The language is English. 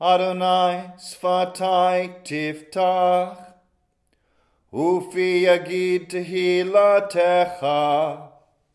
Adonai sfatai tiftach, ufi yagid tehilatecha.